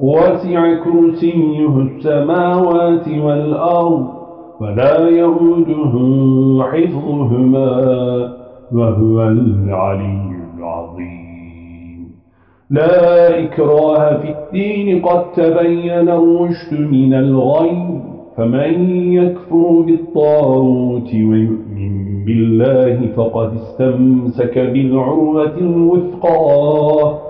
وسع كرسيه السماوات والأرض ولا يؤده حفظهما وهو العلي العظيم. لا إكراه في الدين قد تبين الرشد من الغي فمن يكفر بالطاروت ويؤمن بالله فقد استمسك بالعروة الوثقى.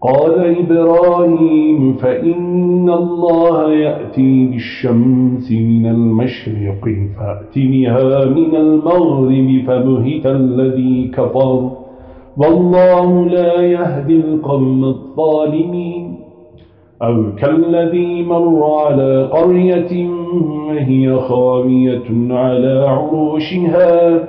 قال إبراهيم فإن الله يأتي بالشمس من المشرق فأت بها من المغرب فبهت الذي كفر والله لا يهدي القوم الظالمين أو كالذي مر على قرية وهي خاوية على عروشها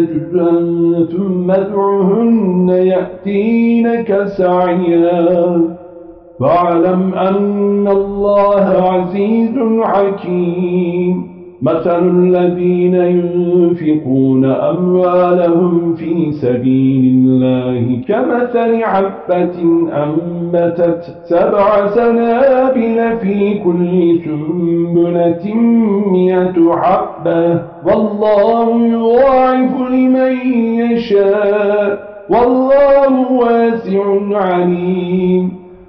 جزءا ثم ادعهن يأتينك سعيا. فاعلم أن الله عزيز حكيم. مثل الذين ينفقون أموالهم في سبيل الله كمثل عبة أنبتت سبع سنابل في كل سنبلة مئة حبة. والله يضاعف لمن يشاء. والله واسع عليم.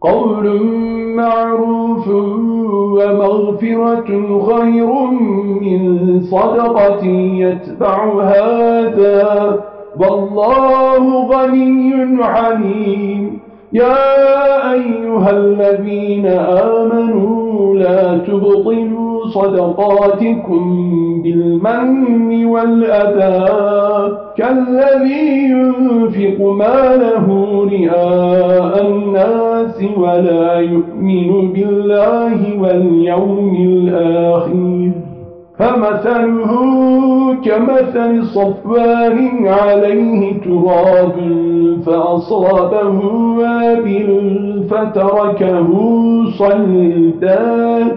قول معروف ومغفرة خير من صدقة يتبع هذا والله غني حليم. يا أيها الذين آمنوا لا تبطلوا صدقاتكم بالمن والأذى كالذي ينفق ماله رئاء الناس ولا يؤمن بالله واليوم الآخر. فمثله كمثل صفوان عليه تراب فأصابه وابل فتركه صلدا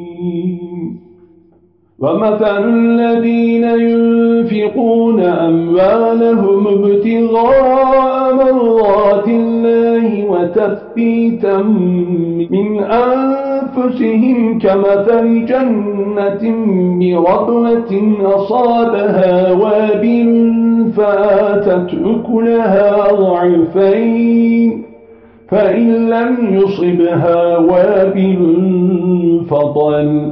ومثل الذين ينفقون أموالهم ابتغاء مرات الله وتثبيتا من أنفسهم كمثل جنة بربوة أصابها وابل فآتت أكلها ضعفين فإن لم يصبها وابل فضل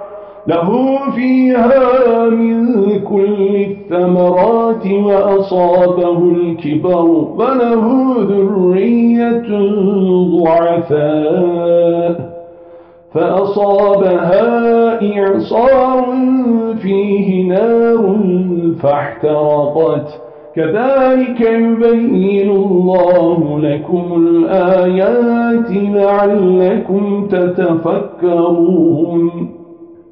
له فيها من كل الثمرات وأصابه الكبر وله ذرية ضعفاء فأصابها إعصار فيه نار فاحترقت. كذلك يبين الله لكم الآيات لعلكم تتفكرون.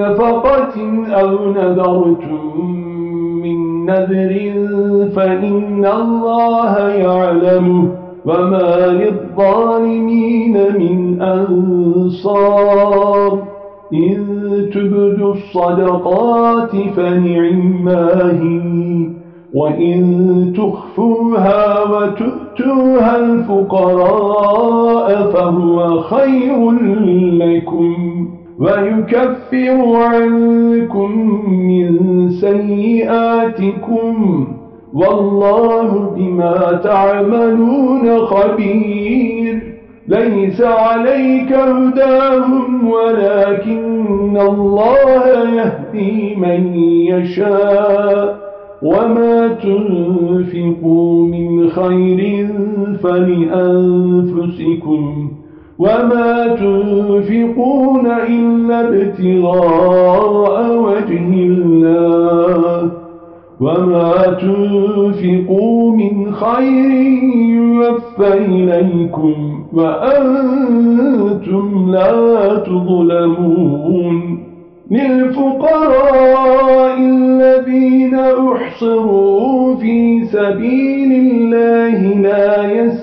نفقة أو نذرتم من نذر فإن الله يعلمه وما للظالمين من أنصار إن تبدوا الصدقات فنعماه وإن تخفوها وتؤتوها الفقراء فهو خير لكم ويكفر عنكم من سيئاتكم والله بما تعملون خبير. ليس عليك هداهم ولكن الله يهدي من يشاء. وما تنفقوا من خير فلأنفسكم وما تنفقون ابتغاء وجه الله وما تنفقوا من خير يوفى إليكم وأنتم لا تظلمون للفقراء الذين أحصروا في سبيل الله